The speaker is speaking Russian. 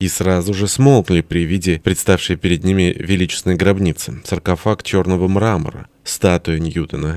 и сразу же смолкли при виде представшей перед ними величественной гробницы, саркофаг черного мрамора, статуя Ньютона,